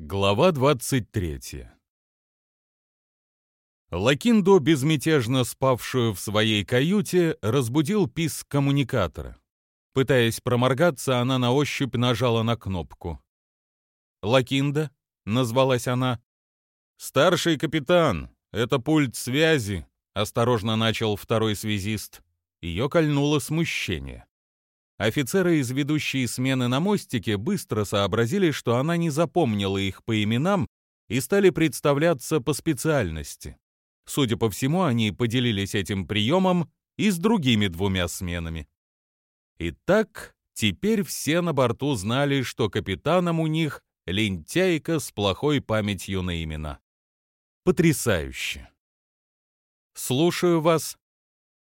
Глава 23 Лакиндо, безмятежно спавшую в своей каюте, разбудил писк коммуникатора. Пытаясь проморгаться, она на ощупь нажала на кнопку. «Лакинда?» — назвалась она. «Старший капитан, это пульт связи», — осторожно начал второй связист. Ее кольнуло смущение. Офицеры из ведущей смены на мостике быстро сообразили, что она не запомнила их по именам и стали представляться по специальности. Судя по всему, они поделились этим приемом и с другими двумя сменами. Итак, теперь все на борту знали, что капитаном у них лентяйка с плохой памятью на имена. Потрясающе. «Слушаю вас»,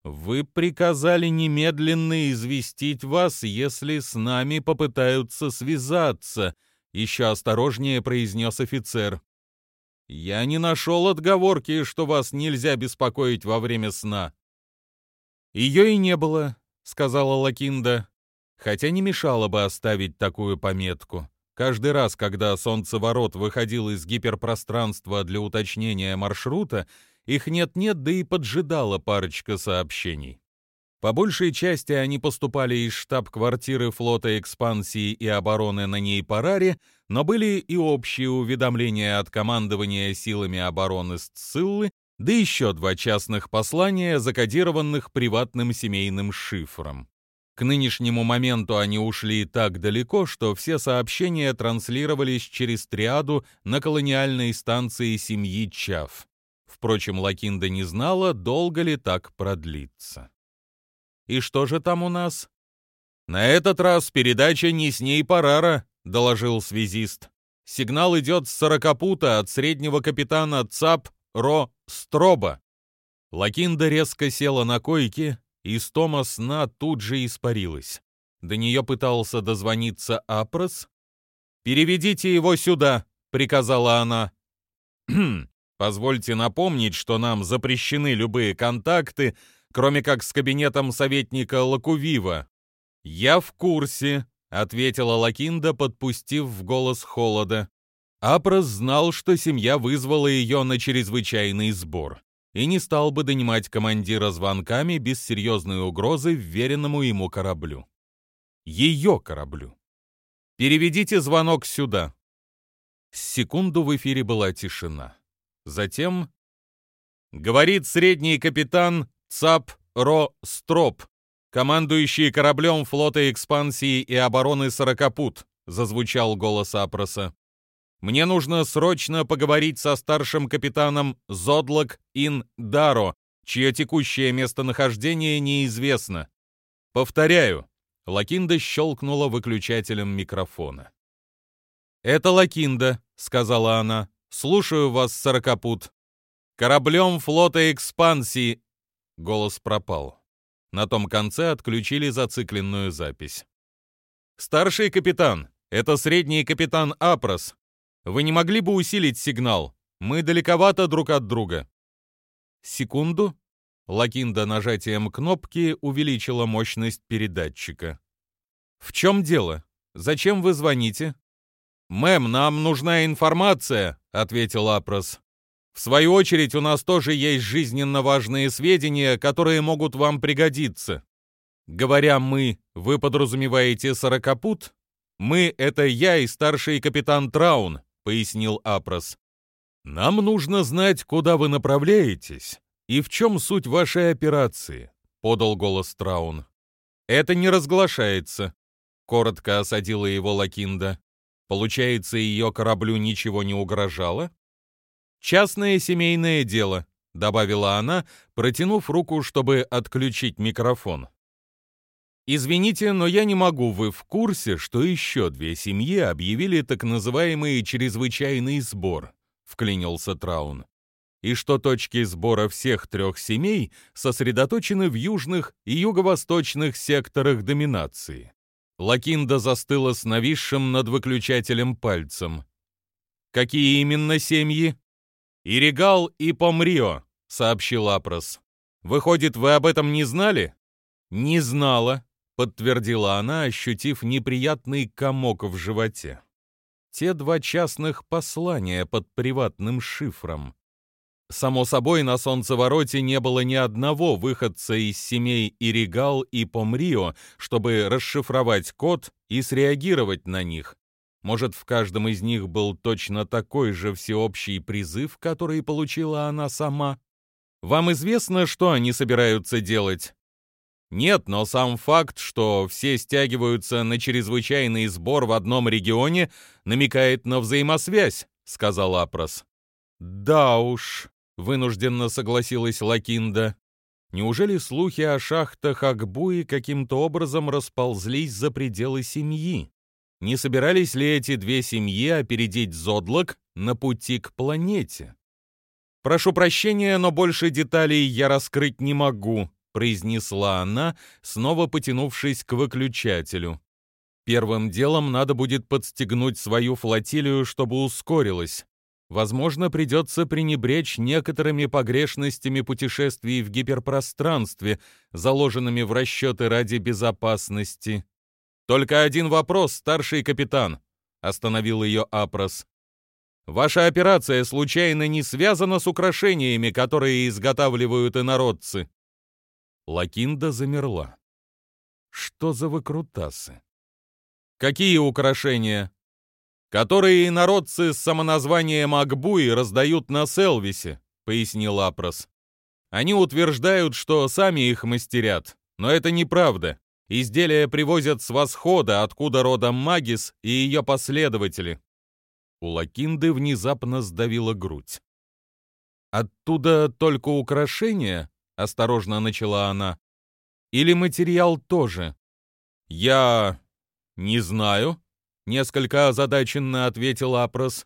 вы приказали немедленно известить вас, если с нами попытаются связаться, еще осторожнее произнес офицер. Я не нашел отговорки, что вас нельзя беспокоить во время сна. Ее и не было, сказала Лакинда, хотя не мешало бы оставить такую пометку. Каждый раз, когда солнцеворот выходил из гиперпространства для уточнения маршрута, их нет-нет, да и поджидала парочка сообщений. По большей части они поступали из штаб-квартиры флота экспансии и обороны на Нейпараре, но были и общие уведомления от командования силами обороны Сциллы, да еще два частных послания, закодированных приватным семейным шифром. К нынешнему моменту они ушли так далеко, что все сообщения транслировались через триаду на колониальной станции семьи Чав. Впрочем, Лакинда не знала, долго ли так продлится. «И что же там у нас?» «На этот раз передача не с ней Парара», — доложил связист. «Сигнал идет с сорокопута от среднего капитана ЦАП Ро Строба». Лакинда резко села на койке, и стома сна тут же испарилась. До нее пытался дозвониться Апрос. «Переведите его сюда», — приказала она. Позвольте напомнить, что нам запрещены любые контакты, кроме как с кабинетом советника Лакувива. Я в курсе, ответила Лакинда, подпустив в голос холода. Апрос знал, что семья вызвала ее на чрезвычайный сбор и не стал бы донимать командира звонками без серьезной угрозы вверенному ему кораблю. Ее кораблю. «Переведите звонок сюда». Секунду в эфире была тишина. Затем говорит средний капитан Цап Ро Строп, командующий кораблем флота экспансии и обороны Сорокопут, зазвучал голос Апроса. Мне нужно срочно поговорить со старшим капитаном Зодлок Ин Даро, чье текущее местонахождение неизвестно. Повторяю, Лакинда щелкнула выключателем микрофона. «Это Лакинда», — сказала она. «Слушаю вас, сорокопут. Кораблем флота экспансии...» Голос пропал. На том конце отключили зацикленную запись. «Старший капитан, это средний капитан Апрос. Вы не могли бы усилить сигнал? Мы далековато друг от друга». Секунду. Лакинда нажатием кнопки увеличила мощность передатчика. «В чем дело? Зачем вы звоните?» «Мэм, нам нужна информация», — ответил Апрос. «В свою очередь, у нас тоже есть жизненно важные сведения, которые могут вам пригодиться. Говоря «мы», вы подразумеваете сорокопут? «Мы» — это я и старший капитан Траун», — пояснил Апрос. «Нам нужно знать, куда вы направляетесь и в чем суть вашей операции», — подал голос Траун. «Это не разглашается», — коротко осадила его Лакинда. Получается, ее кораблю ничего не угрожало? «Частное семейное дело», — добавила она, протянув руку, чтобы отключить микрофон. «Извините, но я не могу. Вы в курсе, что еще две семьи объявили так называемый чрезвычайный сбор?» — вклинился Траун. «И что точки сбора всех трех семей сосредоточены в южных и юго-восточных секторах доминации. Лакинда застыла с нависшим над выключателем пальцем. «Какие именно семьи?» «Иригал и Помрио», — сообщил Апрос. «Выходит, вы об этом не знали?» «Не знала», — подтвердила она, ощутив неприятный комок в животе. те два частных послания под приватным шифром. Само собой, на солнцевороте не было ни одного выходца из семей Иригал и Помрио, чтобы расшифровать код и среагировать на них. Может, в каждом из них был точно такой же всеобщий призыв, который получила она сама? Вам известно, что они собираются делать? Нет, но сам факт, что все стягиваются на чрезвычайный сбор в одном регионе, намекает на взаимосвязь, сказал Апрос. Да уж, вынужденно согласилась Лакинда. Неужели слухи о шахтах Акбуи каким-то образом расползлись за пределы семьи? Не собирались ли эти две семьи опередить Зодлок на пути к планете? Прошу прощения, но больше деталей я раскрыть не могу, произнесла она, снова потянувшись к выключателю. Первым делом надо будет подстегнуть свою флотилию, чтобы ускорилась. Возможно, придется пренебречь некоторыми погрешностями путешествий в гиперпространстве, заложенными в расчеты ради безопасности. «Только один вопрос, старший капитан», — остановил ее Апрос. «Ваша операция случайно не связана с украшениями, которые изготавливают инородцы?» Лакинда замерла. Что за выкрутасы? Какие украшения? Которые народцы с самоназванием Акбуи раздают на Селвисе, пояснил Апрос. Они утверждают, что сами их мастерят, но это неправда. Изделия привозят с восхода, откуда родом Магис и ее последователи. У Лакинды внезапно сдавила грудь. Оттуда только украшения? — осторожно начала она. «Или материал тоже?» «Я... не знаю», — несколько озадаченно ответил Апрос.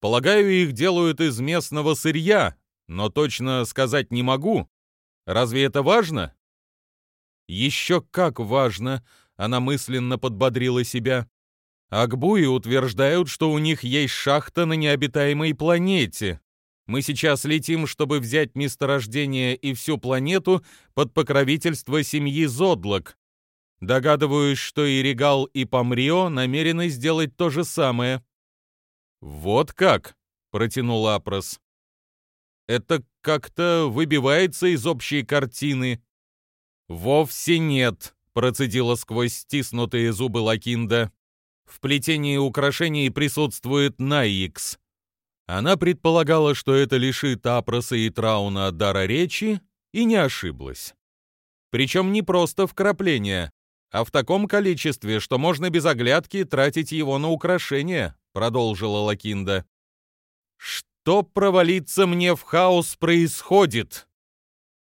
«Полагаю, их делают из местного сырья, но точно сказать не могу. Разве это важно?» «Еще как важно», — она мысленно подбодрила себя. Акбуи утверждают, что у них есть шахта на необитаемой планете. Мы сейчас летим, чтобы взять месторождение и всю планету под покровительство семьи Зодлок. Догадываюсь, что и Регал, и Помрио намерены сделать то же самое». «Вот как?» — протянул Апрос. «Это как-то выбивается из общей картины». «Вовсе нет», — процедила сквозь стиснутые зубы Лакинда. «В плетении украшений присутствует Найикс. Она предполагала, что это лишит Апроса и Трауна дара речи, и не ошиблась. Причем не просто вкрапление, а в таком количестве, что можно без оглядки тратить его на украшения, продолжила Лакинда. Что провалиться мне в хаос происходит?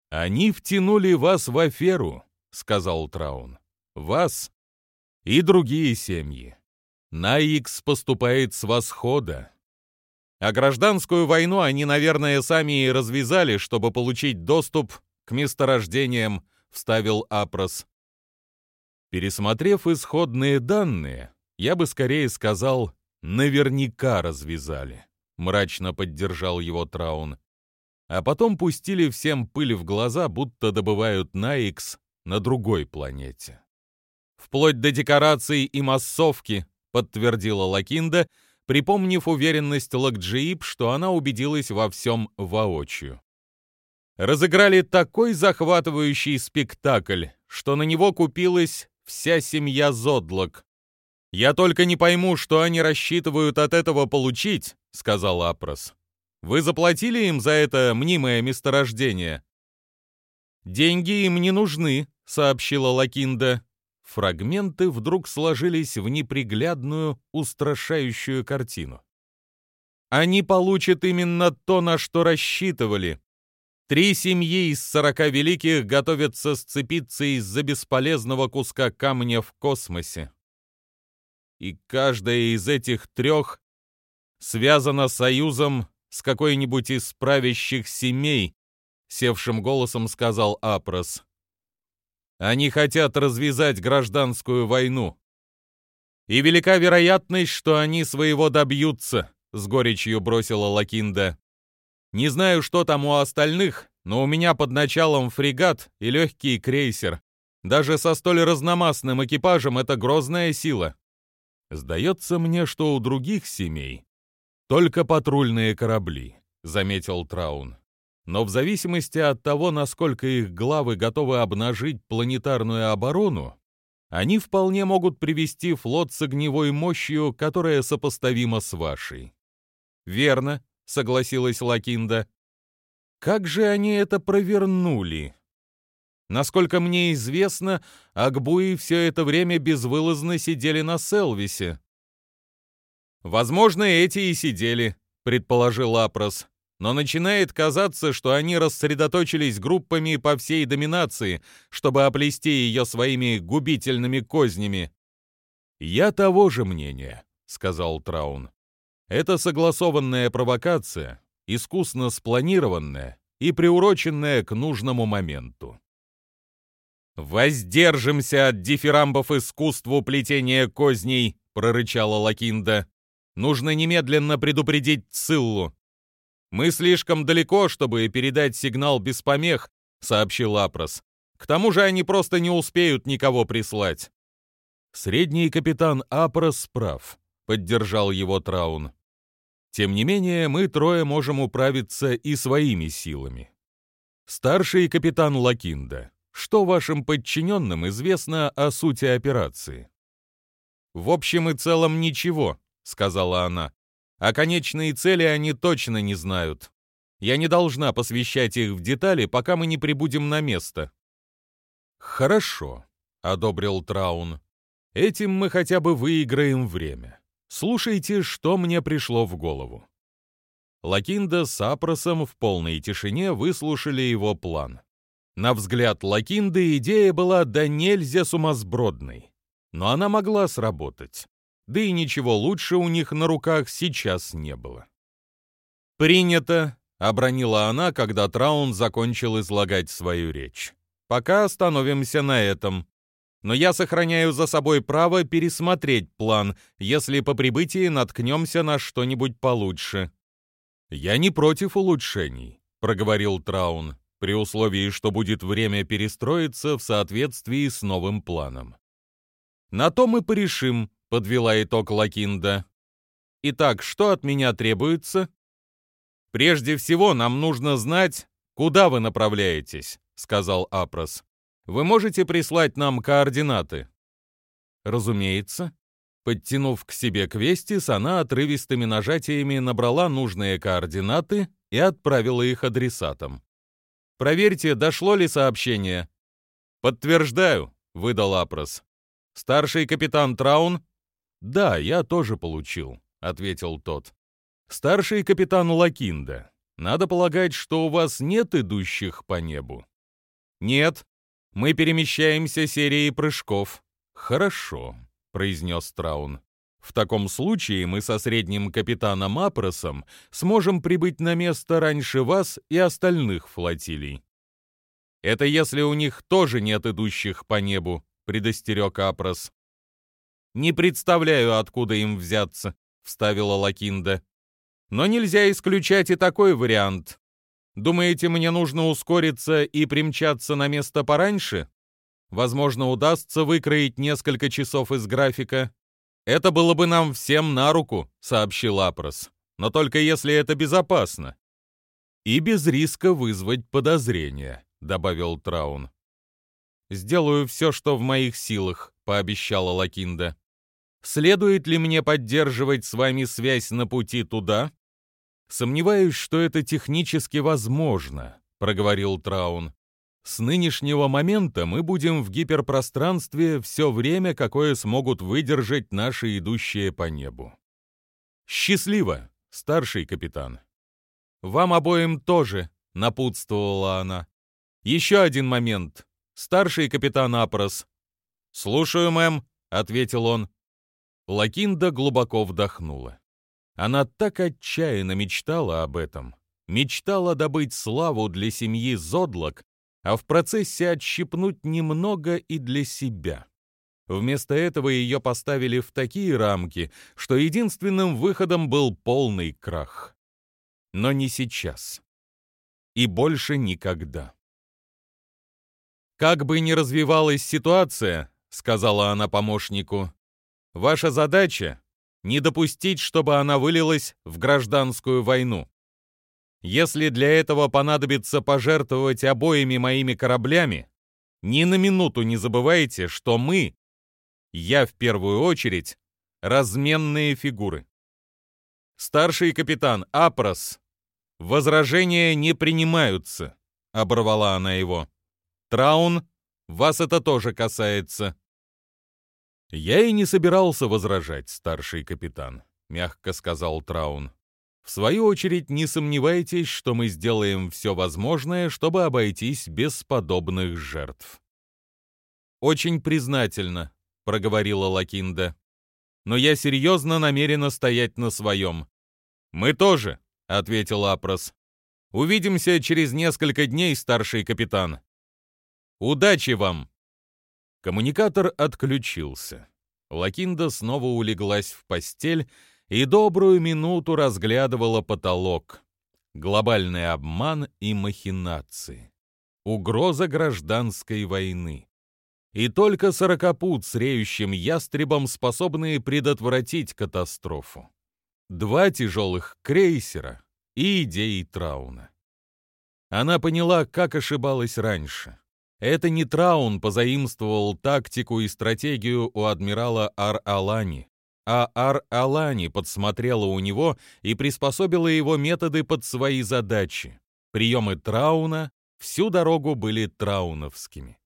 Они втянули вас в аферу, сказал Траун. Вас и другие семьи. Наикс поступает с восхода. А гражданскую войну они, наверное, сами и развязали, чтобы получить доступ к месторождениям, вставил Апрос. Пересмотрев исходные данные, я бы скорее сказал, наверняка развязали, мрачно поддержал его Траун. А потом пустили всем пыль в глаза, будто добывают Наикс на другой планете. Вплоть до декораций и массовки, подтвердила Лакинда, — припомнив уверенность Лакджииб, что она убедилась во всем воочию. Разыграли такой захватывающий спектакль, что на него купилась вся семья Зодлок. «Я только не пойму, что они рассчитывают от этого получить», — сказал Апрос. «Вы заплатили им за это мнимое месторождение?» «Деньги им не нужны», — сообщила Лакинда фрагменты вдруг сложились в неприглядную, устрашающую картину. Они получат именно то, на что рассчитывали. Три семьи из сорока великих готовятся сцепиться из-за бесполезного куска камня в космосе. И каждая из этих трех связана союзом с какой-нибудь из правящих семей, севшим голосом сказал Апрос. Они хотят развязать гражданскую войну. И велика вероятность, что они своего добьются, с горечью бросила Лакинда. Не знаю, что там у остальных, но у меня под началом фрегат и легкий крейсер. Даже со столь разномастным экипажем это грозная сила. Сдается мне, что у других семей только патрульные корабли, заметил Траун. Но в зависимости от того, насколько их главы готовы обнажить планетарную оборону, они вполне могут привести флот с огневой мощью, которая сопоставима с вашей. Верно, согласилась Лакинда. Как же они это провернули? Насколько мне известно, Акбуи все это время безвылазно сидели на Селвисе. Возможно, эти и сидели, предположил Апрос. Но начинает казаться, что они рассредоточились группами по всей доминации, чтобы оплести ее своими губительными кознями. «Я того же мнения», — сказал Траун. «Это согласованная провокация, искусно спланированная и приуроченная к нужному моменту. «Воздержимся от дифирамбов искусству плетения козней», — прорычала Лакинда. «Нужно немедленно предупредить Циллу». «Мы слишком далеко, чтобы передать сигнал без помех», — сообщил Апрос. «К тому же они просто не успеют никого прислать». «Средний капитан Апрос прав», — поддержал его Траун. «Тем не менее, мы трое можем управиться и своими силами. Старший капитан Лакинда, что вашим подчиненным известно о сути операции? В общем и целом ничего, сказала она. О конечные цели они точно не знают. Я не должна посвящать их в детали, пока мы не прибудем на место. Хорошо, одобрил Траун. Этим мы хотя бы выиграем время. Слушайте, что мне пришло в голову. Лакинда с Апросом в полной тишине выслушали его план. На взгляд Лакинды идея была да нельзя сумасбродной. Но она могла сработать. Да и ничего лучше у них на руках сейчас не было. «Принято», — обронила она, когда Траун закончил излагать свою речь. «Пока остановимся на этом. Но я сохраняю за собой право пересмотреть план, если по прибытии наткнемся на что-нибудь получше». «Я не против улучшений», — проговорил Траун при условии, что будет время перестроиться в соответствии с новым планом. «На то мы порешим», — подвела итог Лакинда. «Итак, что от меня требуется?» «Прежде всего нам нужно знать, куда вы направляетесь», — сказал Апрос. «Вы можете прислать нам координаты?» «Разумеется». Подтянув к себе Квестис, она отрывистыми нажатиями набрала нужные координаты и отправила их адресатам. Проверьте, дошло ли сообщение. Подтверждаю, выдал Апрос. Старший капитан Траун? Да, я тоже получил, ответил тот. Старший капитан Лакинда. Надо полагать, что у вас нет идущих по небу. Нет. Мы перемещаемся серией прыжков. Хорошо, произнес Траун. В таком случае мы со средним капитаном Апросом сможем прибыть на место раньше вас и остальных флотилий. Это если у них тоже нет идущих по небу, предостерег Апрос. Не представляю, откуда им взяться, вставила Лакинда. Но нельзя исключать и такой вариант. Думаете, мне нужно ускориться и примчаться на место пораньше? Возможно, удастся выкроить несколько часов из графика. «Это было бы нам всем на руку», — сообщил Апрос. «Но только если это безопасно». «И без риска вызвать подозрения», — добавил Траун. «Сделаю все, что в моих силах», — пообещала Лакинда. «Следует ли мне поддерживать с вами связь на пути туда?» «Сомневаюсь, что это технически возможно», — проговорил Траун. С нынешнего момента мы будем в гиперпространстве все время, какое смогут выдержать наши идущие по небу. Счастливо, старший капитан. Вам обоим тоже, напутствовала она. Еще один момент. Старший капитан Апрос. Слушаю, мэм, ответил он. Лакинда глубоко вдохнула. Она так отчаянно мечтала об этом. Мечтала добыть славу для семьи Зодлок, а в процессе отщипнуть немного и для себя. Вместо этого ее поставили в такие рамки, что единственным выходом был полный крах. Но не сейчас. И больше никогда. «Как бы ни развивалась ситуация», — сказала она помощнику, Ваша задача — не допустить, чтобы она вылилась в гражданскую войну. Если для этого понадобится пожертвовать обоими моими кораблями, ни на минуту не забывайте, что мы, я в первую очередь, разменные фигуры. Старший капитан Апрос, возражения не принимаются, оборвала она его. Траун, вас это тоже касается. Я и не собирался возражать, старший капитан, мягко сказал Траун. В свою очередь, не сомневайтесь, что мы сделаем все возможное, чтобы обойтись без подобных жертв. Очень признательно, проговорила Лакинда. Но я серьезно намерена стоять на своем. Мы тоже, ответил Апрос. Увидимся через несколько дней, старший капитан. Удачи вам! Коммуникатор отключился. Лакинда снова улеглась в постель и добрую минуту разглядывала потолок. Глобальный обман и махинации. Угроза гражданской войны. И только сорокопут с реющим ястребом способны предотвратить катастрофу. Два тяжелых крейсера и идеи Трауна. Она поняла, как ошибалась раньше. Это не Траун позаимствовал тактику и стратегию у адмирала Ар-Алани, а Ар-Алани подсмотрела у него и приспособила его методы под свои задачи. Приемы Трауна всю дорогу были трауновскими.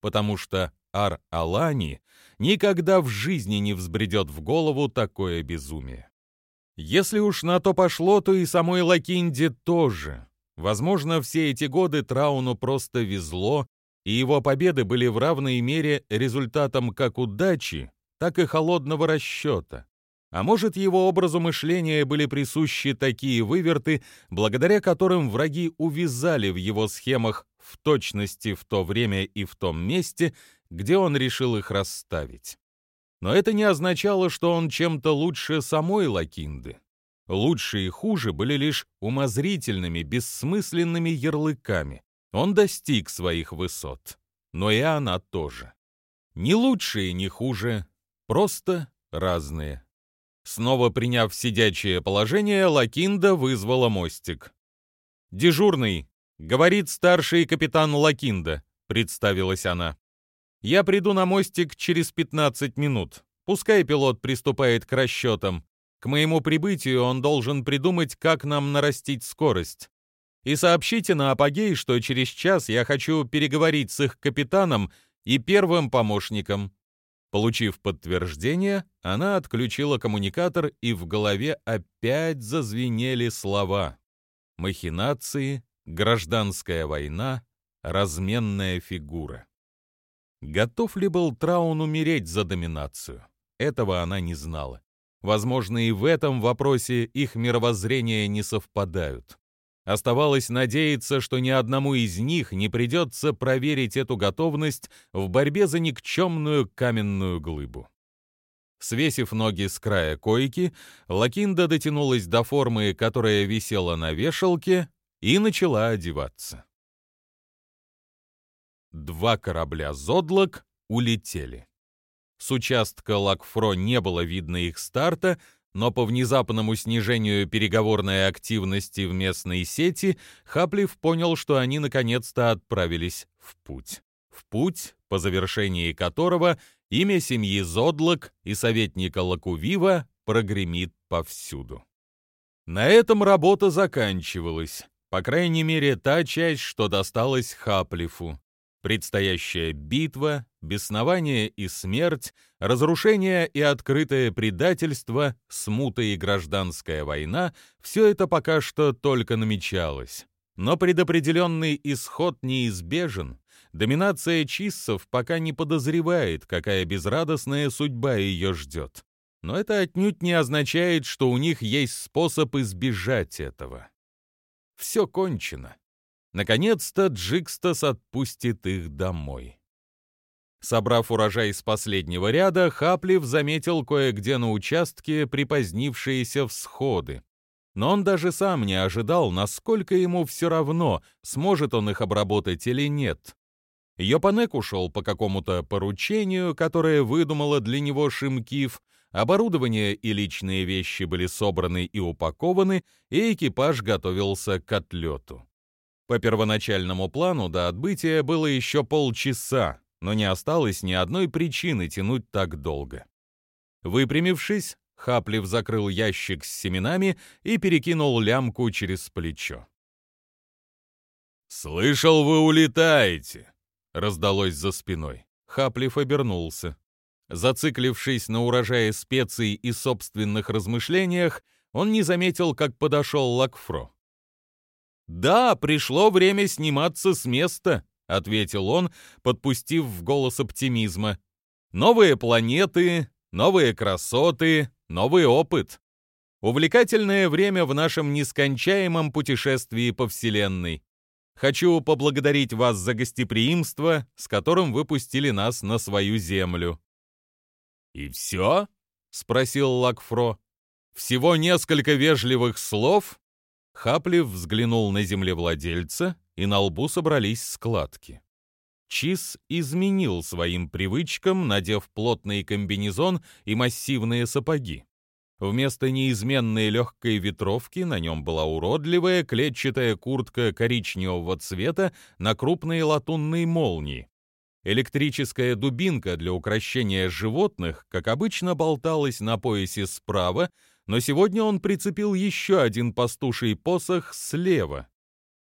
Потому что Ар-Алани никогда в жизни не взбредет в голову такое безумие. Если уж на то пошло, то и самой Лакинде тоже. Возможно, все эти годы Трауну просто везло, и его победы были в равной мере результатом как удачи, так и холодного расчета. А может, его образу мышления были присущи такие выверты, благодаря которым враги увязали в его схемах в точности в то время и в том месте, где он решил их расставить. Но это не означало, что он чем-то лучше самой Лакинды. Лучше и хуже были лишь умозрительными, бессмысленными ярлыками, он достиг своих высот, но и она тоже. Не лучше и не хуже, просто разные. Снова приняв сидячее положение, Лакинда вызвала мостик. «Дежурный», — говорит старший капитан Лакинда, — представилась она. «Я приду на мостик через 15 минут. Пускай пилот приступает к расчетам. К моему прибытию он должен придумать, как нам нарастить скорость и сообщите на апогей, что через час я хочу переговорить с их капитаном и первым помощником». Получив подтверждение, она отключила коммуникатор, и в голове опять зазвенели слова. Махинации, гражданская война, разменная фигура. Готов ли был Траун умереть за доминацию? Этого она не знала. Возможно, и в этом вопросе их мировоззрения не совпадают. Оставалось надеяться, что ни одному из них не придется проверить эту готовность в борьбе за никчемную каменную глыбу. Свесив ноги с края койки, Лакинда дотянулась до формы, которая висела на вешалке, и начала одеваться. Два корабля «Зодлок» улетели. С участка Лакфро не было видно их старта, но по внезапному снижению переговорной активности в местной сети Хаплив понял, что они наконец-то отправились в путь. В путь, по завершении которого имя семьи Зодлок и советника Лакувива прогремит повсюду. На этом работа заканчивалась, по крайней мере та часть, что досталась Хаплифу. Предстоящая битва, беснование и смерть, разрушение и открытое предательство, смута и гражданская война — все это пока что только намечалось. Но предопределенный исход неизбежен. Доминация чиссов пока не подозревает, какая безрадостная судьба ее ждет. Но это отнюдь не означает, что у них есть способ избежать этого. Все кончено. Наконец-то Джикстас отпустит их домой. Собрав урожай с последнего ряда, Хаплив заметил кое-где на участке припозднившиеся всходы. Но он даже сам не ожидал, насколько ему все равно, сможет он их обработать или нет. Йопанек ушел по какому-то поручению, которое выдумала для него Шимкив, оборудование и личные вещи были собраны и упакованы, и экипаж готовился к отлету. По первоначальному плану до отбытия было еще полчаса, но не осталось ни одной причины тянуть так долго. Выпрямившись, Хаплев закрыл ящик с семенами и перекинул лямку через плечо. «Слышал, вы улетаете!» — раздалось за спиной. Хаплев обернулся. Зациклившись на урожае специй и собственных размышлениях, он не заметил, как подошел Лакфро. «Да, пришло время сниматься с места», — ответил он, подпустив в голос оптимизма. «Новые планеты, новые красоты, новый опыт. Увлекательное время в нашем нескончаемом путешествии по Вселенной. Хочу поблагодарить вас за гостеприимство, с которым вы пустили нас на свою землю». «И все?» — спросил Лакфро. «Всего несколько вежливых слов?» Хаплев взглянул на землевладельца, и на лбу собрались складки. Чиз изменил своим привычкам, надев плотный комбинезон и массивные сапоги. Вместо неизменной легкой ветровки на нем была уродливая клетчатая куртка коричневого цвета на крупной латунной молнии. Электрическая дубинка для украшения животных, как обычно, болталась на поясе справа, но сегодня он прицепил еще один пастуший посох слева.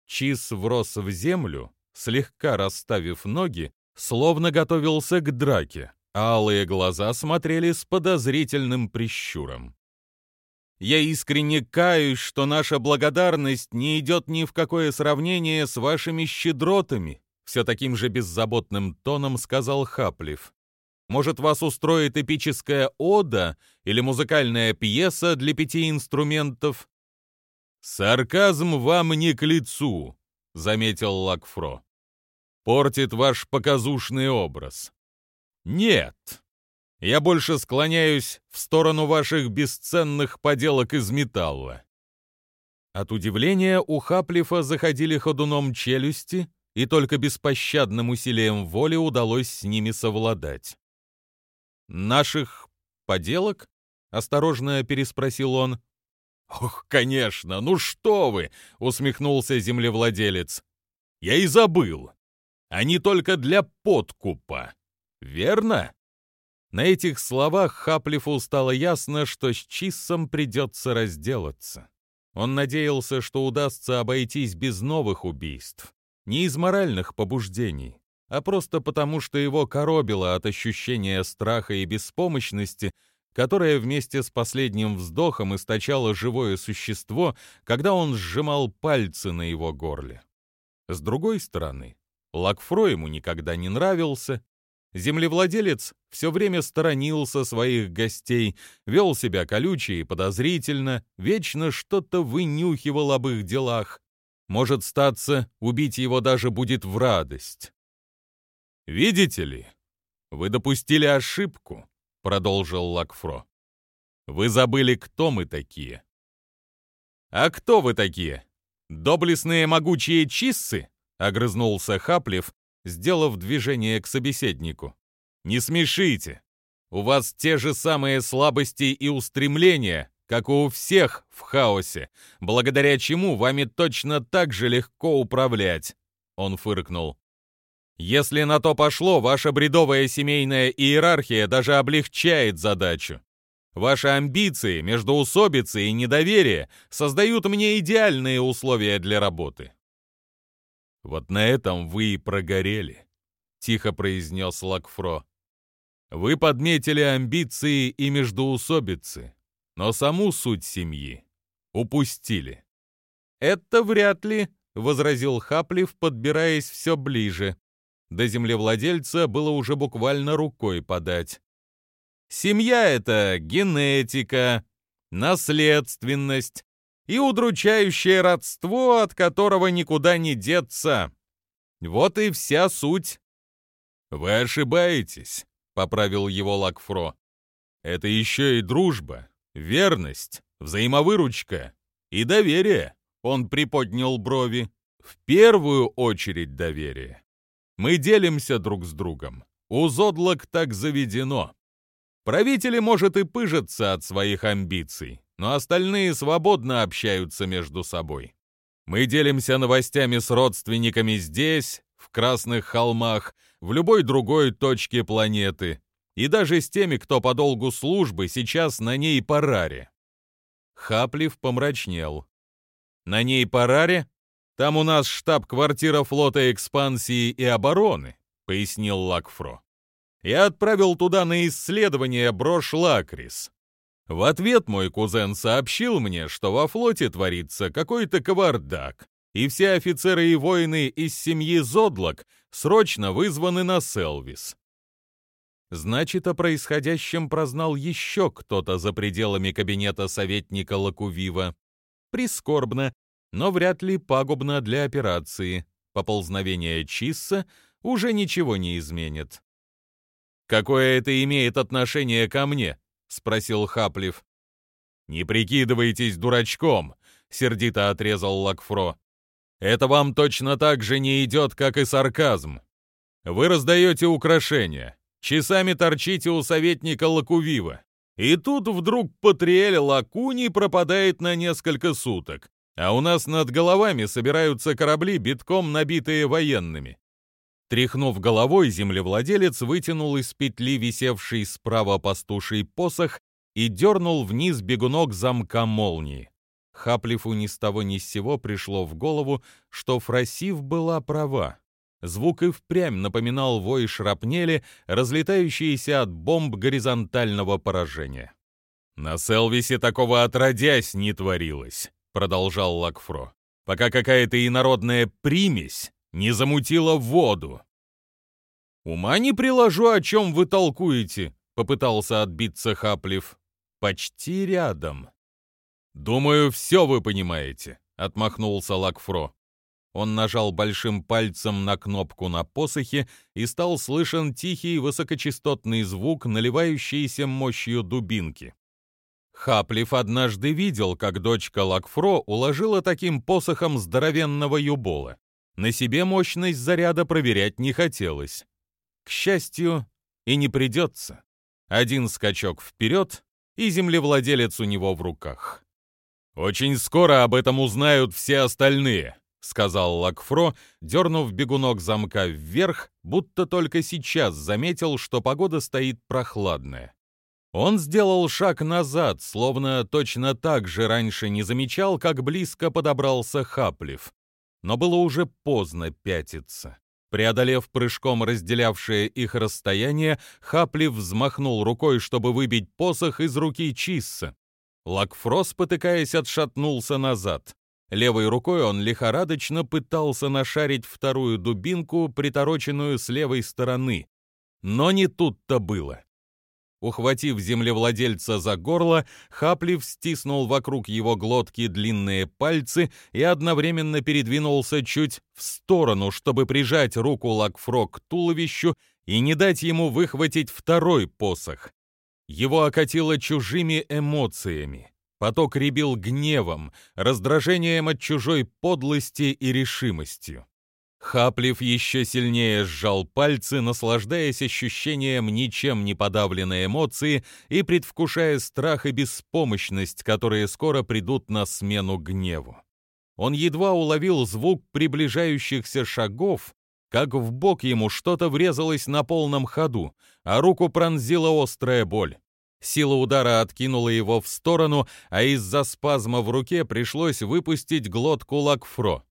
Чиз врос в землю, слегка расставив ноги, словно готовился к драке, а алые глаза смотрели с подозрительным прищуром. Я искренне каюсь, что наша благодарность не идет ни в какое сравнение с вашими щедротами», все таким же беззаботным тоном сказал Хаплив. «Может, вас устроит эпическая ода или музыкальная пьеса для пяти инструментов?» «Сарказм вам не к лицу», — заметил Лакфро. «Портит ваш показушный образ». «Нет», я больше склоняюсь в сторону ваших бесценных поделок из металла». От удивления у Хаплифа заходили ходуном челюсти, и только беспощадным усилием воли удалось с ними совладать. «Наших поделок?» — осторожно переспросил он. «Ох, конечно, ну что вы!» — усмехнулся землевладелец. «Я и забыл. Они только для подкупа. Верно?» На этих словах Хаплифу стало ясно, что с Чиссом придется разделаться. Он надеялся, что удастся обойтись без новых убийств. Не из моральных побуждений, а просто потому, что его коробило от ощущения страха и беспомощности, которое вместе с последним вздохом источало живое существо, когда он сжимал пальцы на его горле. С другой стороны, Лакфро ему никогда не нравился, Землевладелец все время сторонился своих гостей, вел себя колюче и подозрительно, вечно что-то вынюхивал об их делах. Может статься, убить его даже будет в радость. «Видите ли, вы допустили ошибку», — продолжил Лакфро. «Вы забыли, кто мы такие». «А кто вы такие? Доблестные могучие чиссы?» — огрызнулся Хаплев, сделав движение к собеседнику. «Не смешите! У вас те же самые слабости и устремления, как у всех в хаосе, благодаря чему вами точно так же легко управлять!» Он фыркнул. «Если на то пошло, ваша бредовая семейная иерархия даже облегчает задачу. Ваши амбиции, междоусобицы и недоверие создают мне идеальные условия для работы. «Вот на этом вы и прогорели», — тихо произнес Лакфро. «Вы подметили амбиции и междоусобицы, но саму суть семьи упустили». «Это вряд ли», — возразил Хаплив, подбираясь все ближе. До землевладельца было уже буквально рукой подать. «Семья — это генетика, наследственность, и удручающее родство, от которого никуда не деться. Вот и вся суть. «Вы ошибаетесь», — поправил его Лакфро. «Это еще и дружба, верность, взаимовыручка и доверие», — он приподнял брови. «В первую очередь доверие. Мы делимся друг с другом. У зодлок так заведено. Правители, может, и пыжатся от своих амбиций, но остальные свободно общаются между собой. Мы делимся новостями с родственниками здесь, в Красных холмах, в любой другой точке планеты, и даже с теми, кто по долгу службы сейчас на ней параре. Хаплив помрачнел. На ней параре? Там у нас штаб-квартира флота экспансии и обороны, пояснил Лакфро. Я отправил туда на исследование брошь Лакрис. В ответ мой кузен сообщил мне, что во флоте творится какой-то кавардак, и все офицеры и воины из семьи Зодлок срочно вызваны на Селвис. Значит, о происходящем прознал еще кто-то за пределами кабинета советника Лакувива. Прискорбно, но вряд ли пагубно для операции. Поползновение Чисса уже ничего не изменит. «Какое это имеет отношение ко мне?» — спросил Хаплив. «Не прикидывайтесь дурачком», — сердито отрезал Лакфро. «Это вам точно так же не идет, как и сарказм. Вы раздаете украшения, Часами торчите у советника Лакувива. И тут вдруг Патриэль Лакуни пропадает на несколько суток, а у нас над головами собираются корабли, битком набитые военными. Тряхнув головой, землевладелец вытянул из петли висевший справа пастуший посох и дернул вниз бегунок замка молнии. Хаплифу ни с того ни с сего пришло в голову, что Фросив была права. Звук и впрямь напоминал вой шрапнели, разлетающиеся от бомб горизонтального поражения. «На Селвисе такого отродясь не творилось», — продолжал Лакфро, «пока какая-то инородная примесь не замутила воду». «Ума не приложу, о чем вы толкуете», — попытался отбиться Хаплев. «Почти рядом». «Думаю, все вы понимаете», — отмахнулся Лакфро. Он нажал большим пальцем на кнопку на посохе, и стал слышен тихий высокочастотный звук, наливающийся мощью дубинки. Хаплив однажды видел, как дочка Лакфро уложила таким посохом здоровенного юбола. На себе мощность заряда проверять не хотелось. К счастью, и не придется. Один скачок вперед, и землевладелец у него в руках. «Очень скоро об этом узнают все остальные», сказал Лакфро, дернув бегунок замка вверх, будто только сейчас заметил, что погода стоит прохладная. Он сделал шаг назад, словно точно так же раньше не замечал, как близко подобрался Хаплев. Но было уже поздно пятиться. Преодолев прыжком разделявшее их расстояние, Хаплев взмахнул рукой, чтобы выбить посох из руки Чисса. Лакфро, спотыкаясь, отшатнулся назад. Левой рукой он лихорадочно пытался нашарить вторую дубинку, притороченную с левой стороны. Но не тут-то было. Ухватив землевладельца за горло, Хаплив стиснул вокруг его глотки длинные пальцы и одновременно передвинулся чуть в сторону, чтобы прижать руку Лакфро к туловищу и не дать ему выхватить второй посох. Его окатило чужими эмоциями. Поток ребил гневом, раздражением от чужой подлости и решимостью. Хаплив еще сильнее сжал пальцы, наслаждаясь ощущением ничем не подавленной эмоции и предвкушая страх и беспомощность, которые скоро придут на смену гневу. Он едва уловил звук приближающихся шагов, как в бок ему что-то врезалось на полном ходу, а руку пронзила острая боль. Сила удара откинула его в сторону, а из-за спазма в руке пришлось выпустить глотку Лакфро.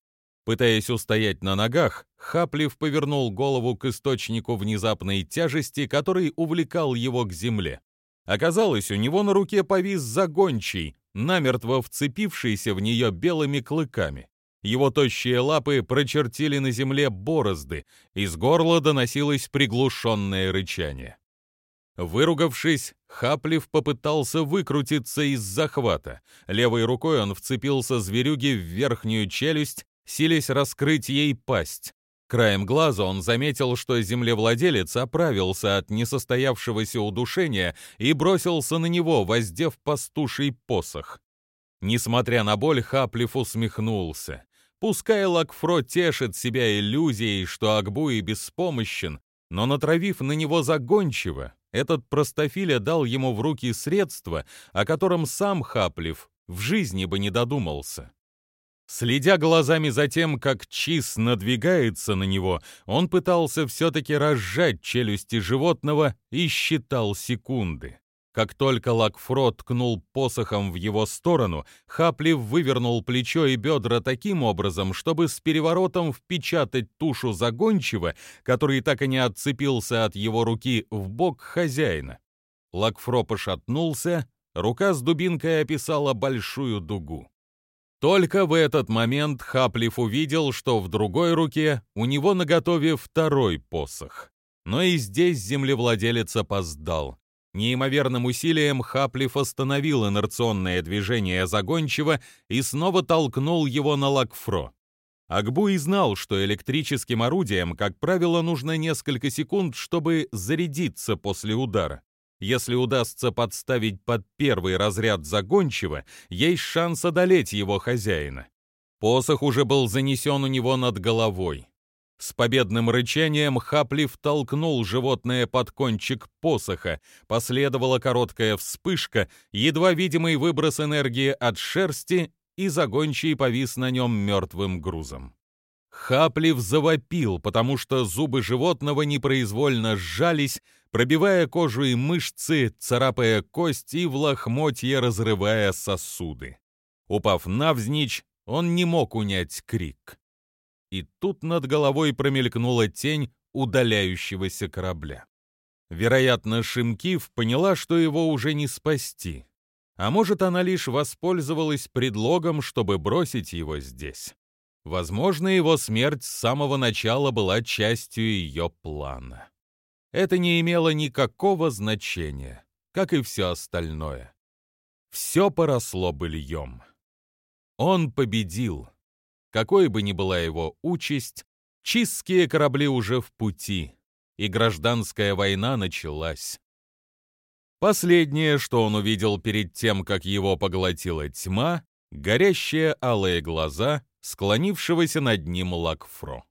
Пытаясь устоять на ногах, Хаплив повернул голову к источнику внезапной тяжести, который увлекал его к земле. Оказалось, у него на руке повис загончий, намертво вцепившийся в нее белыми клыками. Его тощие лапы прочертили на земле борозды, из горла доносилось приглушенное рычание. Выругавшись, Хаплив попытался выкрутиться из захвата. Левой рукой он вцепился зверюге в верхнюю челюсть, силясь раскрыть ей пасть. Краем глаза он заметил, что землевладелец оправился от несостоявшегося удушения и бросился на него, воздев пастуший посох. Несмотря на боль, Хаплив усмехнулся. Пускай Лакфро тешит себя иллюзией, что Акбуи беспомощен, но натравив на него загончиво, этот простофиля дал ему в руки средства, о котором сам Хаплев в жизни бы не додумался. Следя глазами за тем, как Чиз надвигается на него, он пытался все-таки разжать челюсти животного и считал секунды. Как только Лакфро ткнул посохом в его сторону, Хаплив вывернул плечо и бедра таким образом, чтобы с переворотом впечатать тушу загончива, который так и не отцепился от его руки в бок хозяина. Лакфро пошатнулся, рука с дубинкой описала большую дугу. Только в этот момент Хаплив увидел, что в другой руке у него наготове второй посох. Но и здесь землевладелец опоздал. Неимоверным усилием Хаплив остановил инерционное движение загончиво и снова толкнул его на Лакфро. Акбуй знал, что электрическим орудием, как правило, нужно несколько секунд, чтобы зарядиться после удара. Если удастся подставить под первый разряд загончиво, есть шанс одолеть его хозяина. Посох уже был занесен у него над головой. С победным рычанием Хаплив толкнул животное под кончик посоха. Последовала короткая вспышка, едва видимый выброс энергии от шерсти, и загончий повис на нем мертвым грузом. Хаплив завопил, потому что зубы животного непроизвольно сжались, пробивая кожу и мышцы, царапая кость и в лохмотье разрывая сосуды. Упав навзничь, он не мог унять крик и тут над головой промелькнула тень удаляющегося корабля. Вероятно, Шимкив поняла, что его уже не спасти. А может, она лишь воспользовалась предлогом, чтобы бросить его здесь. Возможно, его смерть с самого начала была частью ее плана. Это не имело никакого значения, как и все остальное. Все поросло быльем. Он победил. Какой бы ни была его участь, чистские корабли уже в пути, и гражданская война началась. Последнее, что он увидел перед тем, как его поглотила тьма, горящие алые глаза склонившегося над ним Лакфро.